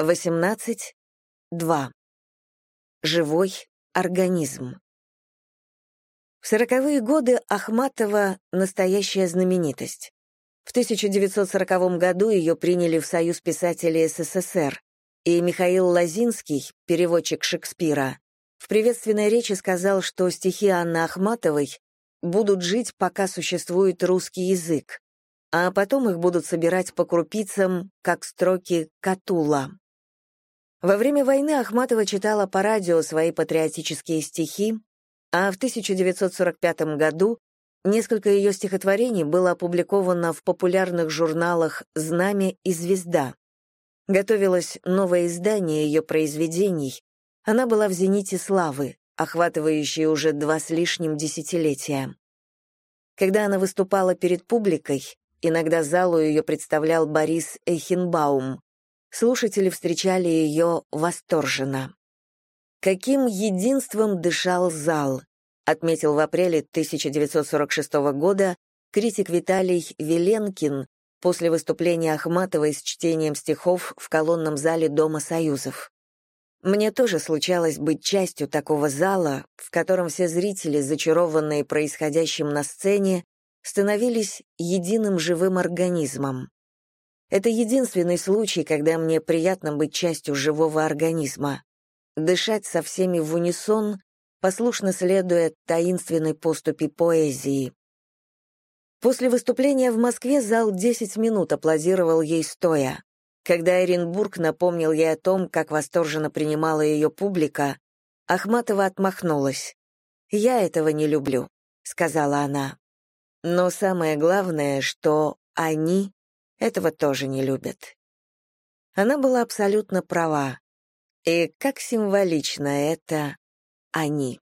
18.2. Живой организм. В сороковые годы Ахматова — настоящая знаменитость. В 1940 году ее приняли в Союз писателей СССР, и Михаил Лозинский, переводчик Шекспира, в приветственной речи сказал, что стихи Анны Ахматовой будут жить, пока существует русский язык, а потом их будут собирать по крупицам, как строки Катула. Во время войны Ахматова читала по радио свои патриотические стихи, а в 1945 году несколько ее стихотворений было опубликовано в популярных журналах «Знамя» и «Звезда». Готовилось новое издание ее произведений. Она была в зените славы, охватывающей уже два с лишним десятилетия. Когда она выступала перед публикой, иногда залу ее представлял Борис Эйхенбаум, Слушатели встречали ее восторженно. «Каким единством дышал зал», отметил в апреле 1946 года критик Виталий Веленкин после выступления Ахматовой с чтением стихов в колонном зале Дома Союзов. Мне тоже случалось быть частью такого зала, в котором все зрители, зачарованные происходящим на сцене, становились единым живым организмом. Это единственный случай, когда мне приятно быть частью живого организма. Дышать со всеми в унисон, послушно следуя таинственной поступи поэзии. После выступления в Москве зал 10 минут аплодировал ей стоя. Когда Эренбург напомнил ей о том, как восторженно принимала ее публика, Ахматова отмахнулась. «Я этого не люблю», — сказала она. Но самое главное, что они этого тоже не любят. Она была абсолютно права. И как символично это «они».